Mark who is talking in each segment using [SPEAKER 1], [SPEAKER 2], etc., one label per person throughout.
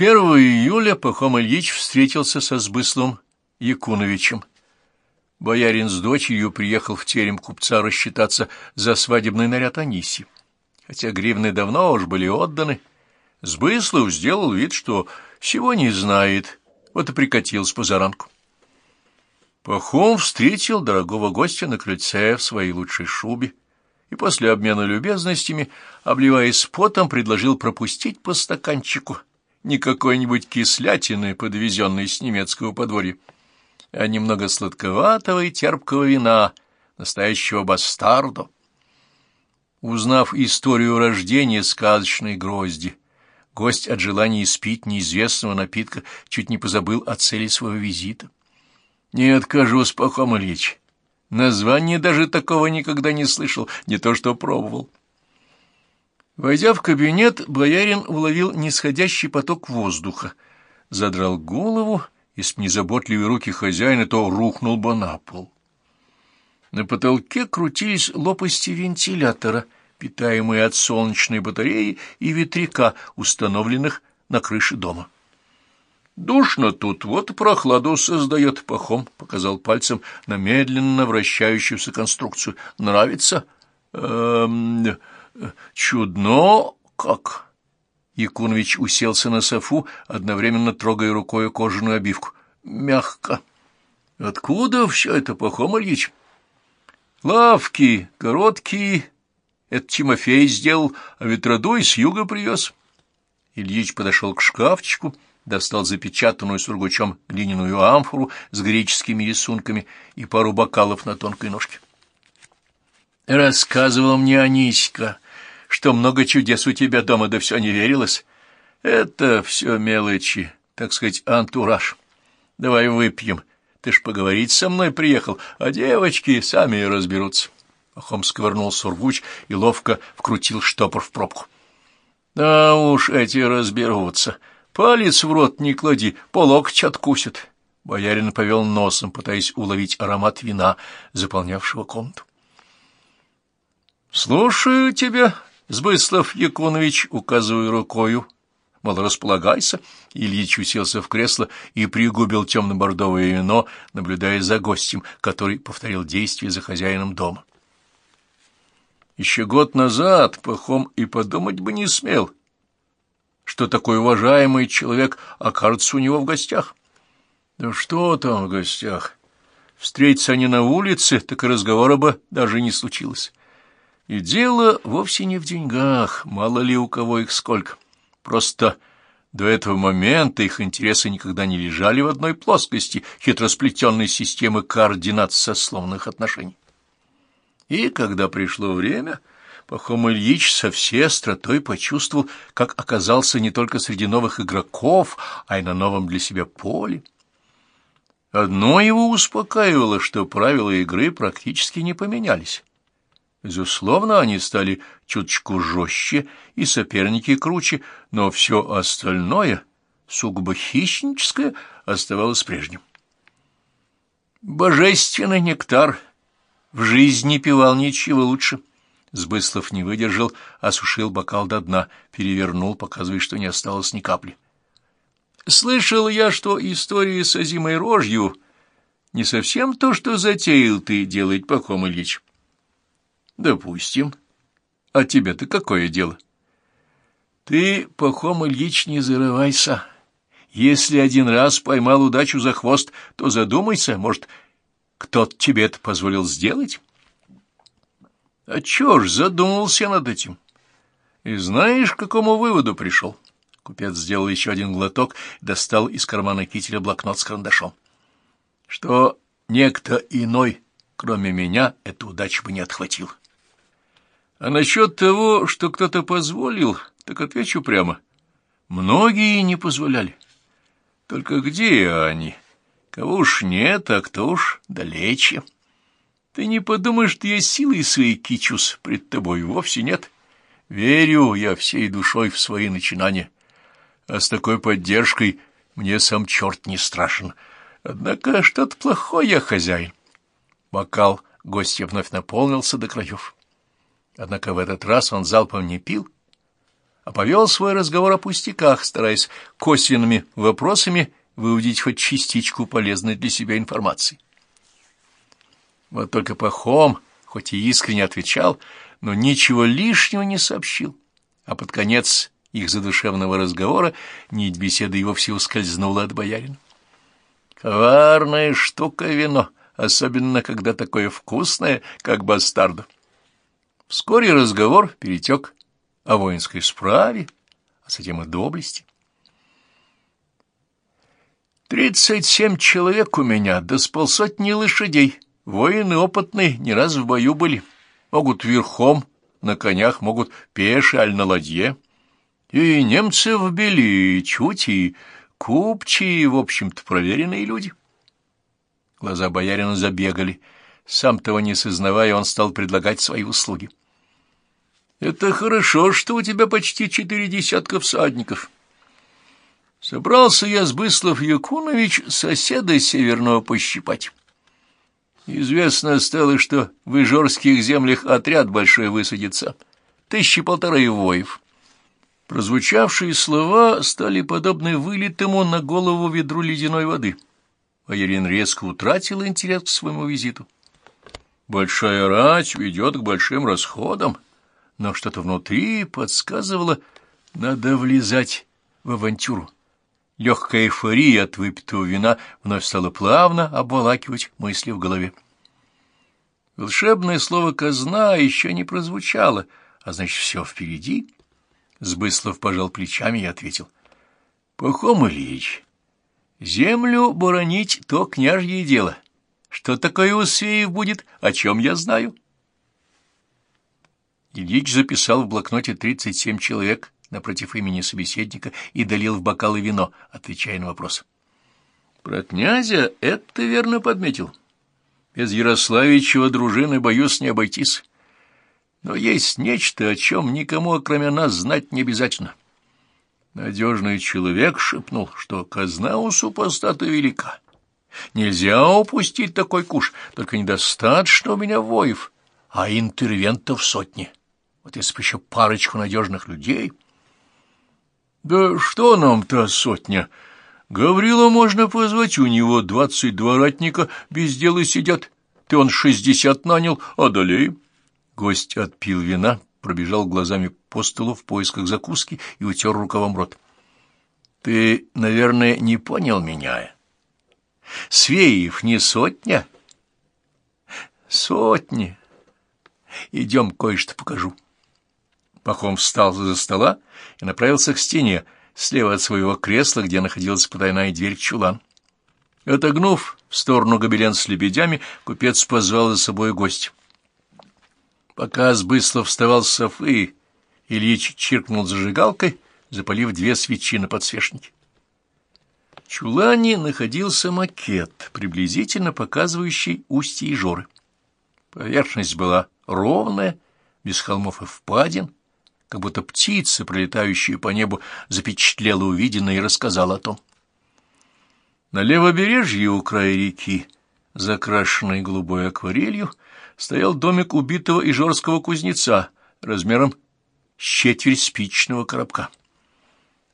[SPEAKER 1] 1 июля Пахом Ильич встретился со Сбыслом Якуновичем. Боярин с дочерью приехал в терем купца рассчитаться за свадебный наряд Аниси. Хотя гривны давно уж были отданы, Сбыслов сделал вид, что всего не знает, вот и прикатил с позаранку. Пахом встретил дорогого гостя на крыльце в своей лучшей шубе и после обмена любезностями, обливаясь потом, предложил пропустить по стаканчику не какой-нибудь кислятины, подвезенной с немецкого подворья, а немного сладковатого и терпкого вина, настоящего бастарду. Узнав историю рождения сказочной грозди, гость от желания испить неизвестного напитка чуть не позабыл о цели своего визита. «Не откажусь, Пахом Ильич. Название даже такого никогда не слышал, не то что пробовал». Войдя в кабинет, боярин уловил нисходящий поток воздуха, задрал голову если б не руки хозяина, то рухнул бы на пол. На потолке крутились лопасти вентилятора, питаемые от солнечной батареи и ветряка, установленных на крыше дома. «Душно тут, вот прохладу создает пахом», — показал пальцем на медленно вращающуюся конструкцию. «Нравится?» «Эм... Чудно как...» Якунович уселся на софу, одновременно трогая рукой кожаную обивку. Мягко. Откуда все это, Пахом? Лавки короткие. Это Тимофей сделал, а ветродуй с юга привез. Ильич подошел к шкафчику, достал запечатанную сургучом глиняную амфору с греческими рисунками и пару бокалов на тонкой ножке. Рассказывал мне Аниська, что много чудес у тебя дома, да все не верилось. Это все мелочи, так сказать, антураж. Давай выпьем. Ты ж поговорить со мной приехал, а девочки сами разберутся. Пахом сковырнул сургуч и ловко вкрутил штопор в пробку. Да уж эти разберутся. Палец в рот не клади, полокоть откусит. Боярин повел носом, пытаясь уловить аромат вина, заполнявшего комнату. — Слушаю тебя, Сбыслов Якунович, указывая рукою, мол, располагайся. Ильич уселся в кресло и пригубил темно-бордовое вино, наблюдая за гостем, который повторил действия за хозяином дома. Еще год назад Пахом и подумать бы не смел, что такой уважаемый человек окажется у него в гостях. Да что там в гостях? Встретиться они на улице, так и разговора бы даже не случилось. И дело вовсе не в деньгах, мало ли у кого их сколько. Просто до этого момента их интересы никогда не лежали в одной плоскости хитросплетенной системы координат сословных отношений. И когда пришло время, Пахом Ильич со всей остротой почувствовал, как оказался не только среди новых игроков, а и на новом для себя поле. Одно его успокаивало, что правила игры практически не поменялись. Безусловно, они стали чуточку жестче и соперники круче, но все остальное, сугубо хищническое, оставалось прежним. Божественный нектар в жизни пивал ничего лучше. Сбыслов не выдержал, осушил бокал до дна, перевернул, показывая, что не осталось ни капли. Слышал я, что история с озимой рожью не совсем то, что затеял ты делать, Пахом Ильич. Допустим. А тебе-то какое дело? Ты, Пахом Ильич, не зарывайся. Если один раз поймал удачу за хвост, то задумайся, может, кто-то тебе это позволил сделать? А чё ж, задумался над этим. И знаешь, к какому выводу пришел? Купец сделал еще один глоток достал из кармана кителя блокнот с карандашом. Что некто иной, кроме меня, эту удачу бы не отхватил. А насчет того, что кто-то позволил, так отвечу прямо. Многие не позволяли. Только где они? Кого уж нет, а кто уж далече. Ты не подумаешь, что я силой своей кичусь пред тобой. Вовсе нет. Верю я всей душой в свои начинания. А с такой поддержкой мне сам черт не страшен. Однако что-то плохое, хозяин. Бокал гостя вновь наполнился до краев. Однако в этот раз он залпом не пил, а повел свой разговор о пустяках, стараясь косвенными вопросами выудить хоть частичку полезной для себя информации. Вот только Пахом, хоть и искренне отвечал, но ничего лишнего не сообщил, а под конец их задушевного разговора нить беседы и вовсе ускользнула от боярина. Коварная штука вино, особенно когда такое вкусное, как бастарда. Вскоре разговор перетек о воинской справе, а затем о доблести. Тридцать семь человек у меня, да с полсотни лошадей. Воины опытные, не раз в бою были. Могут верхом, на конях, могут пеше, аль на ладье. И немцы вбили, чуть, и купчие, в общем-то, проверенные люди. Глаза боярина забегали. Сам того не сознавая, он стал предлагать свои услуги. Это хорошо, что у тебя почти четыре десятка всадников. Собрался я с Быслов Якунович соседа северного пощипать. Известно стало, что в Ижорских землях отряд большой высадится, тысячи полторы воев. Прозвучавшие слова стали подобны вылитому на голову ведру ледяной воды. Аярин резко утратил интерес к своему визиту. Большая рать ведет к большим расходам но что-то внутри подсказывало, надо влезать в авантюру. Легкая эйфория от выпитого вина вновь стала плавно обволакивать мысли в голове. Волшебное слово «казна» еще не прозвучало, а значит, все впереди. Сбыслов пожал плечами и ответил. — Пахом Ильич, землю боронить — то княжье дело. Что такое у Свеев будет, о чем я знаю? — Ильич записал в блокноте 37 человек напротив имени собеседника и долил в бокалы вино, отвечая на вопрос. Про князя это верно подметил. Без Ярославичева дружины, боюсь, не обойтись. Но есть нечто, о чем никому, кроме нас, знать не обязательно. Надежный человек шепнул, что казна у супостата велика. Нельзя упустить такой куш, только недостаточно у меня воев, а интервентов сотни. Вот если бы еще парочку надежных людей... Да что нам-то сотня? Гаврила можно позвать, у него двадцать два ратника без дела сидят. Ты он шестьдесят нанял, одолеем. Гость отпил вина, пробежал глазами по столу в поисках закуски и утер рукавом рот. Ты, наверное, не понял меня. Свеев не сотня? Сотни. Идем, кое-что покажу. Пахом встал за стола и направился к стене, слева от своего кресла, где находилась потайная дверь чулан. Отогнув в сторону гобелен с лебедями, купец позвал за собой гость. Пока Сбыслов вставал с софы, Ильич чиркнул зажигалкой, запалив две свечи на подсвечнике. В чулане находился макет, приблизительно показывающий устье Ижоры. Поверхность была ровная, без холмов и впадин, как будто птица, пролетающая по небу, запечатлела увиденное и рассказала о том. На левобережье у края реки, закрашенной голубой акварелью, стоял домик убитого ижорского кузнеца размером с четверть спичного коробка.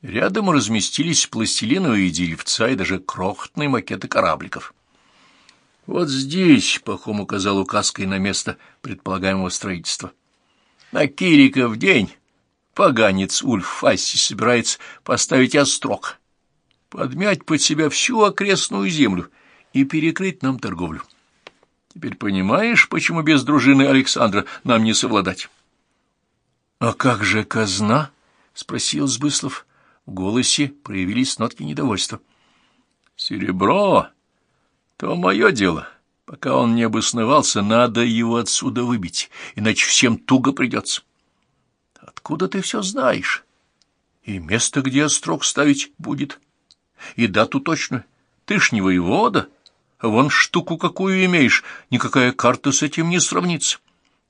[SPEAKER 1] Рядом разместились пластилиновые деревца и даже крохотные макеты корабликов. Вот здесь Пахом указал указкой на место предполагаемого строительства. На Кириков день поганец Ульф Фасси собирается поставить острог, подмять под себя всю окрестную землю и перекрыть нам торговлю. Теперь понимаешь, почему без дружины Александра нам не совладать? — А как же казна? — спросил Сбыслов. В голосе проявились нотки недовольства. — Серебро — то мое дело. Пока он не обосновался, надо его отсюда выбить, иначе всем туго придется. — Откуда ты все знаешь? И место, где острог ставить будет, и дату точно. Ты ж не воевода, вон штуку какую имеешь, никакая карта с этим не сравнится.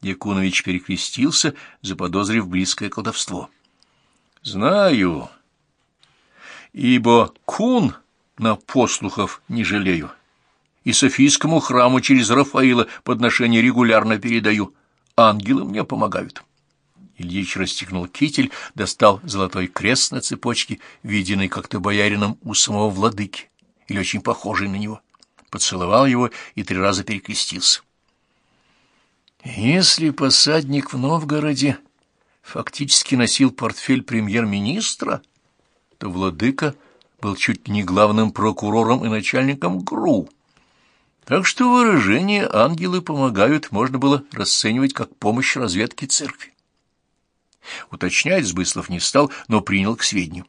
[SPEAKER 1] Якунович перекрестился, заподозрив близкое колдовство. Знаю, ибо кун на послухов не жалею, и Софийскому храму через Рафаила подношение регулярно передаю. Ангелы мне помогают. Ильич расстегнул китель, достал золотой крест на цепочке, виденный как-то боярином у самого владыки, или очень похожий на него. Поцеловал его и три раза перекрестился. Если посадник в Новгороде фактически носил портфель премьер-министра, то владыка был чуть не главным прокурором и начальником ГРУ. Так что выражение «ангелы помогают» можно было расценивать как помощь разведке церкви. Уточнять Сбыслов не стал, но принял к сведению.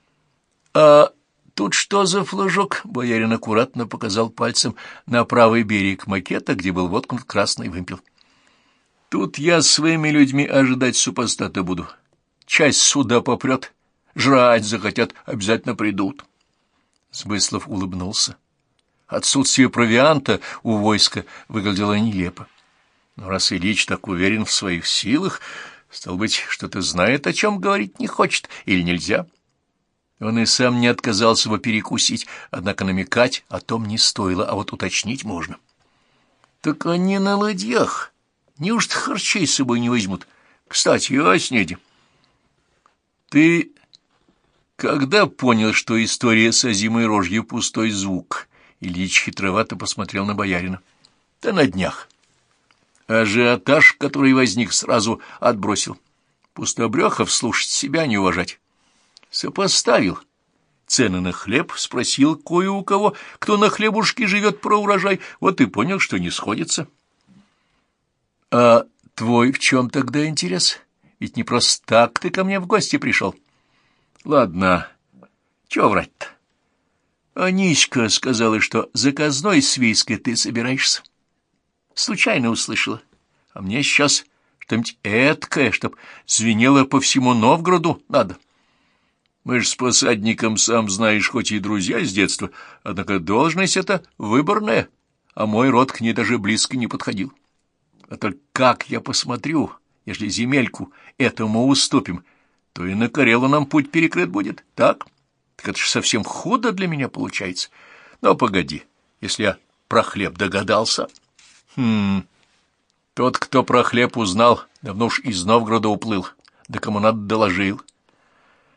[SPEAKER 1] — А тут что за флажок? — боярин аккуратно показал пальцем на правый берег макета, где был воткнут красный вымпел. — Тут я своими людьми ожидать супостата буду. Часть суда попрет, жрать захотят, обязательно придут. Сбыслов улыбнулся. Отсутствие провианта у войска выглядело нелепо. Но раз Ильич так уверен в своих силах, стал быть, что-то знает, о чем говорить не хочет или нельзя. Он и сам не отказался бы перекусить, однако намекать о том не стоило, а вот уточнить можно. — Так они на ладьях. Неужто харчей с собой не возьмут? Кстати, о снеде. — Ты когда понял, что история с озимой рожью — пустой звук? Ильич хитровато посмотрел на боярина. — Да на днях. Ажиотаж, который возник, сразу отбросил. Пустобрехов слушать себя не уважать. Сопоставил цены на хлеб, спросил кое у кого, кто на хлебушке живет про урожай, вот и понял, что не сходится. — А твой в чем тогда интерес? Ведь не просто так ты ко мне в гости пришел. — Ладно, чего врать-то? Аничка сказала, что заказной свейской ты собираешься. — Случайно услышала. А мне сейчас что-нибудь эткое, чтоб звенело по всему Новгороду надо. Мы ж с посадником, сам знаешь, хоть и друзья с детства, однако должность эта выборная, а мой род к ней даже близко не подходил. А только как я посмотрю, если земельку этому уступим, то и на Карелу нам путь перекрыт будет, так? Так это ж совсем худо для меня получается. Но погоди, если я про хлеб догадался... Хм, тот, кто про хлеб узнал, давно уж из Новгорода уплыл, да кому надо доложил.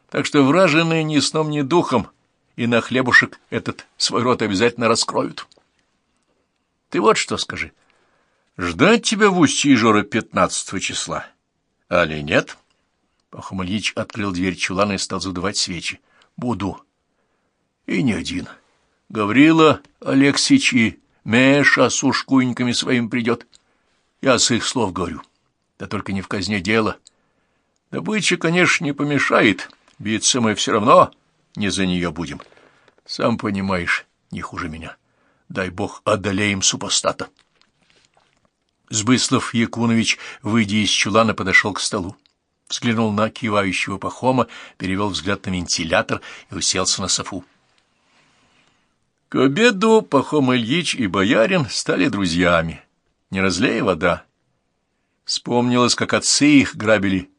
[SPEAKER 1] Так что враженые ни сном, ни духом и на хлебушек этот свой рот обязательно раскроют. Ты вот что скажи. Ждать тебя в устье Ижора пятнадцатого числа? Али нет? Пахом Ильич открыл дверь чулана и стал задувать свечи. Буду. И не один. Гаврила Алексич и Меша с ушкуйниками своим придет. Я с их слов говорю. Да только не в казне дело. Добыча, конечно, не помешает. Биться мы все равно не за нее будем. Сам понимаешь, не хуже меня. Дай бог одолеем супостата. Сбыслов Якунович, выйдя из чулана, подошел к столу. Взглянул на кивающего Пахома, перевел взгляд на вентилятор и уселся на софу. К обеду Пахом Ильич и боярин стали друзьями. Не разлей вода. Вспомнилось, как отцы их грабили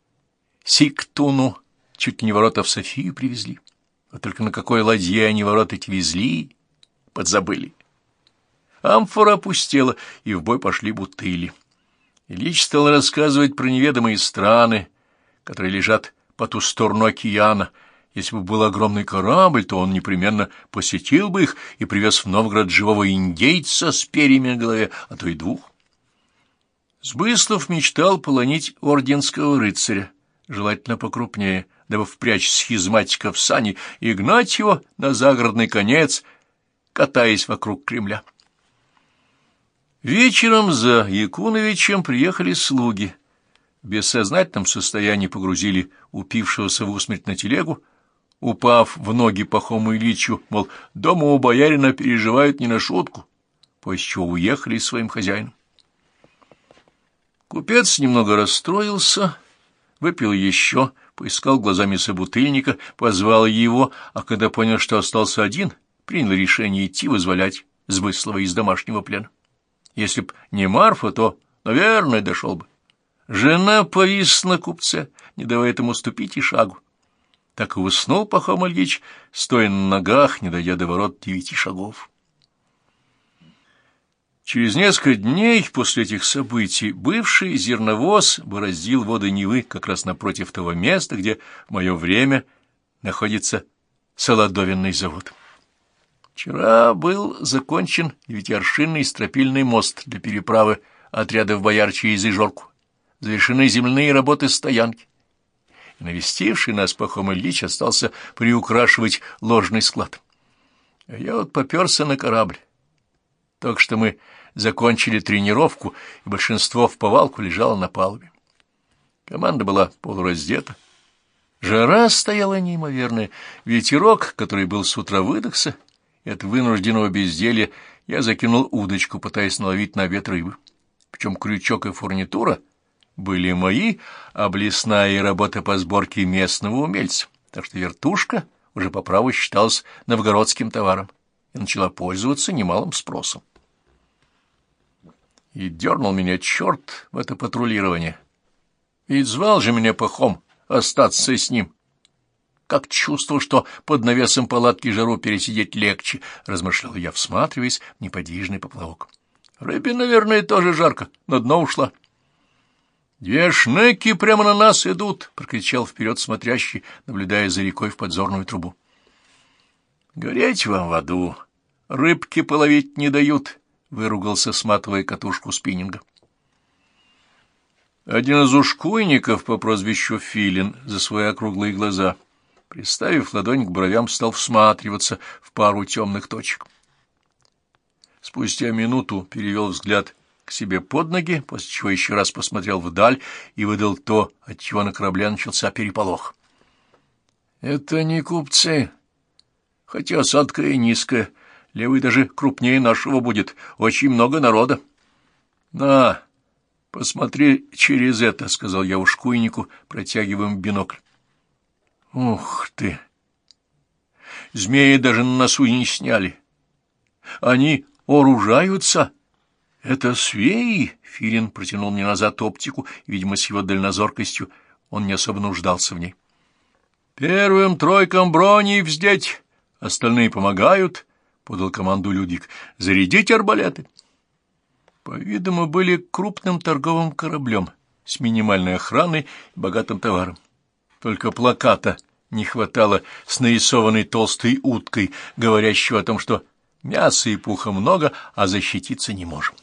[SPEAKER 1] Сиктуну, чуть не ворота в Софию привезли. А только на какой ладье они ворота эти везли, подзабыли. Амфора опустела, и в бой пошли бутыли. Ильич стал рассказывать про неведомые страны, которые лежат по ту сторону океана, если бы был огромный корабль, то он непременно посетил бы их и привез в Новгород живого индейца с перьями на голове, а то и двух. Сбыслов мечтал полонить орденского рыцаря, желательно покрупнее, дабы впрячь схизматика в сани и гнать его на загородный конец, катаясь вокруг Кремля. Вечером за Якуновичем приехали слуги. В бессознательном состоянии погрузили упившегося в усмерть на телегу, упав в ноги Пахому Ильичу, мол, дома у боярина переживают не на шутку, после чего уехали своим хозяином. Купец немного расстроился, выпил еще, поискал глазами собутыльника, позвал его, а когда понял, что остался один, принял решение идти вызволять Сбыслова из домашнего плена. Если б не Марфа, то, наверное, дошел бы. Жена повисла на купце, не давая ему ступить и шагу так и уснул Пахом Ильич, стоя на ногах, не дойдя до ворот девяти шагов. Через несколько дней после этих событий бывший зерновоз бороздил воды Невы как раз напротив того места, где в мое время находится солодовинный завод. Вчера был закончен девятиаршинный стропильный мост для переправы отрядов бояр через Ижорку. Завершены земляные работы стоянки. Навестивший нас Пахом Ильич остался приукрашивать ложный склад. А я вот поперся на корабль. Только что мы закончили тренировку, и большинство в повалку лежало на палубе. Команда была полураздета. Жара стояла неимоверная, ветерок, который был с утра выдохся, и от вынужденного безделья я закинул удочку, пытаясь наловить на обед рыбы. Причем крючок и фурнитура были мои, а блесная работа по сборке местного умельца, так что вертушка уже по праву считалась новгородским товаром и начала пользоваться немалым спросом. И дернул меня черт в это патрулирование. Ведь звал же меня пахом остаться с ним. Как чувствовал, что под навесом палатки жару пересидеть легче, размышлял я, всматриваясь в неподвижный поплавок. Рыбе, наверное, тоже жарко, на дно ушла. «Две шнеки прямо на нас идут!» — прокричал вперед смотрящий, наблюдая за рекой в подзорную трубу. «Гореть вам в аду! Рыбки половить не дают!» — выругался, сматывая катушку спиннинга. Один из ушкуйников по прозвищу Филин за свои округлые глаза, приставив ладонь к бровям, стал всматриваться в пару темных точек. Спустя минуту перевел взгляд к себе под ноги, после чего еще раз посмотрел вдаль и выдал то, от чего на корабле начался переполох. — Это не купцы, хотя осадка и низкая, левый даже крупнее нашего будет, очень много народа. — На, посмотри через это, — сказал я ушкуйнику, протягивая бинокль. — Ух ты! Змеи даже на носу не сняли. Они вооружаются? — «Это свеи!» — Филин протянул мне назад оптику, и, видимо, с его дальнозоркостью он не особо нуждался в ней. «Первым тройкам брони вздеть, остальные помогают», — подал команду Людик. «Зарядить арбалеты». По-видимому, были крупным торговым кораблем с минимальной охраной и богатым товаром. Только плаката не хватало с нарисованной толстой уткой, говорящего о том, что мяса и пуха много, а защититься не можем.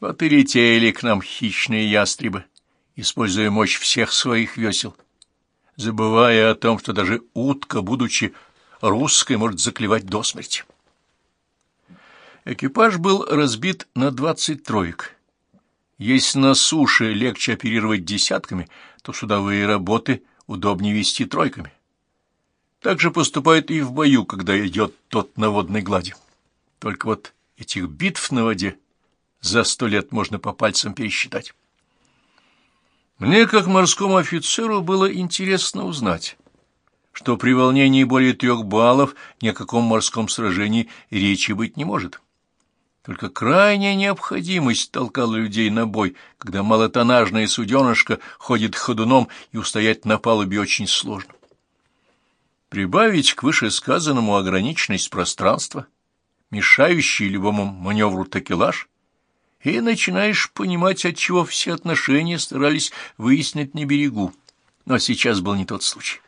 [SPEAKER 1] Вот и летели к нам хищные ястребы, используя мощь всех своих весел, забывая о том, что даже утка, будучи русской, может заклевать до смерти. Экипаж был разбит на двадцать троек. Если на суше легче оперировать десятками, то судовые работы удобнее вести тройками. Так же поступает и в бою, когда идет тот на водной глади. Только вот этих битв на воде за сто лет можно по пальцам пересчитать. Мне, как морскому офицеру, было интересно узнать, что при волнении более трех баллов ни о каком морском сражении речи быть не может. Только крайняя необходимость толкала людей на бой, когда малотонажная суденышко ходит ходуном и устоять на палубе очень сложно. Прибавить к вышесказанному ограниченность пространства, мешающий любому маневру такелаж — и начинаешь понимать, отчего все отношения старались выяснить на берегу. Но сейчас был не тот случай.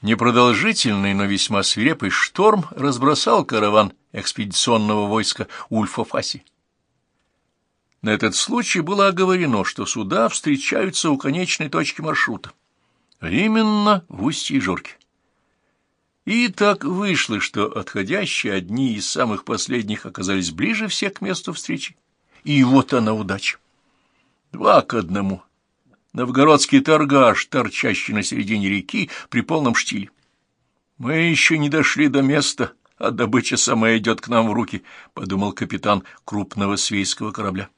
[SPEAKER 1] Непродолжительный, но весьма свирепый шторм разбросал караван экспедиционного войска Ульфа Фаси. На этот случай было оговорено, что суда встречаются у конечной точки маршрута, а именно в устье Жорки. И так вышло, что отходящие одни из самых последних оказались ближе всех к месту встречи. И вот она удача. Два к одному. Новгородский торгаш, торчащий на середине реки при полном штиле. Мы еще не дошли до места, а добыча сама идет к нам в руки, — подумал капитан крупного свейского корабля.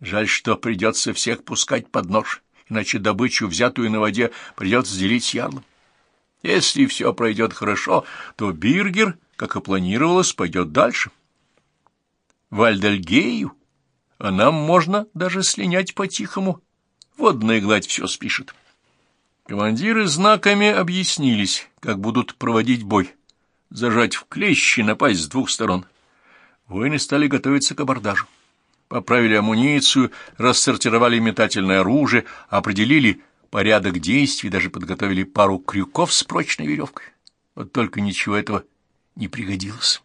[SPEAKER 1] Жаль, что придется всех пускать под нож, иначе добычу, взятую на воде, придется делить с ярлом. Если все пройдет хорошо, то Биргер, как и планировалось, пойдет дальше. В Альдальгею, а нам можно даже слинять по-тихому. Водная гладь все спишет. Командиры знаками объяснились, как будут проводить бой. Зажать в клещи, напасть с двух сторон. Воины стали готовиться к абордажу. Поправили амуницию, рассортировали метательное оружие, определили порядок действий, даже подготовили пару крюков с прочной веревкой. Вот только ничего этого не пригодилось.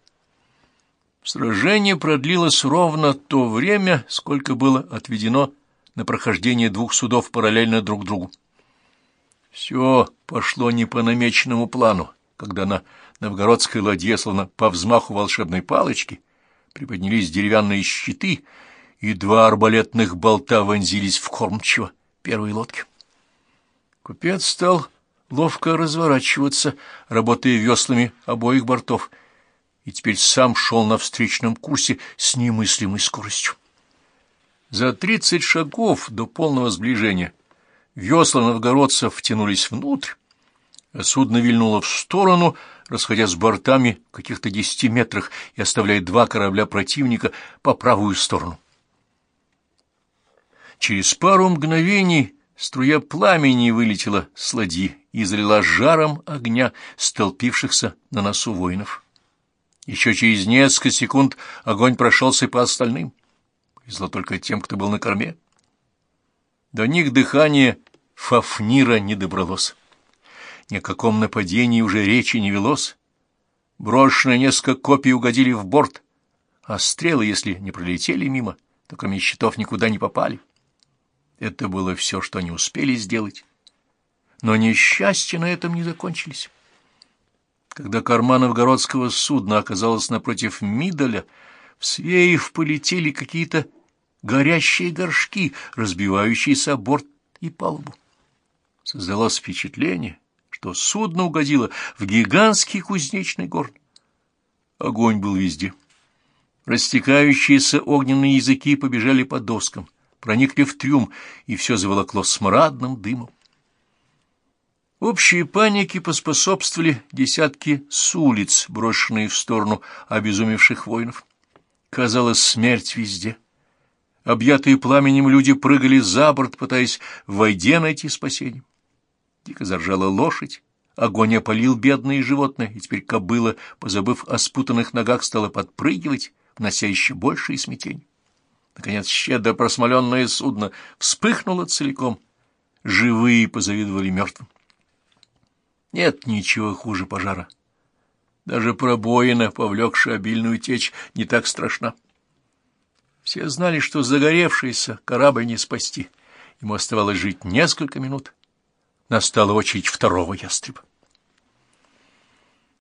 [SPEAKER 1] Сражение продлилось ровно то время, сколько было отведено на прохождение двух судов параллельно друг другу. Все пошло не по намеченному плану, когда на новгородской ладье, словно по взмаху волшебной палочки, приподнялись деревянные щиты, и два арбалетных болта вонзились в кормчиво первой лодки. Купец стал ловко разворачиваться, работая веслами обоих бортов, и теперь сам шел на встречном курсе с немыслимой скоростью. За тридцать шагов до полного сближения весла новгородцев втянулись внутрь, а судно вильнуло в сторону, расходясь с бортами в каких-то десяти метрах и оставляя два корабля противника по правую сторону. Через пару мгновений струя пламени вылетела с ладьи и залила жаром огня столпившихся на носу воинов. Еще через несколько секунд огонь прошелся по остальным. Повезло только тем, кто был на корме. До них дыхание Фафнира не добралось. Ни о каком нападении уже речи не велось. Брошенные несколько копий угодили в борт, а стрелы, если не пролетели мимо, то кроме щитов никуда не попали. Это было все, что они успели сделать. Но несчастья на этом не закончились. Когда корма новгородского судна оказалась напротив Мидаля, в Свеев полетели какие-то горящие горшки, разбивающиеся о борт и палубу. Создалось впечатление, что судно угодило в гигантский кузнечный горн. Огонь был везде. Растекающиеся огненные языки побежали по доскам, проникли в трюм, и все заволокло смрадным дымом. Общей панике поспособствовали десятки с улиц, брошенные в сторону обезумевших воинов. Казалось, смерть везде. Объятые пламенем люди прыгали за борт, пытаясь в воде найти спасение. Дико заржала лошадь, огонь опалил бедные животные, и теперь кобыла, позабыв о спутанных ногах, стала подпрыгивать, внося еще большее смятение. Наконец, щедро просмоленное судно вспыхнуло целиком. Живые позавидовали мертвым. Нет ничего хуже пожара. Даже пробоина, повлекшая обильную течь, не так страшна. Все знали, что загоревшийся корабль не спасти. Ему оставалось жить несколько минут. Настала очередь второго ястреба.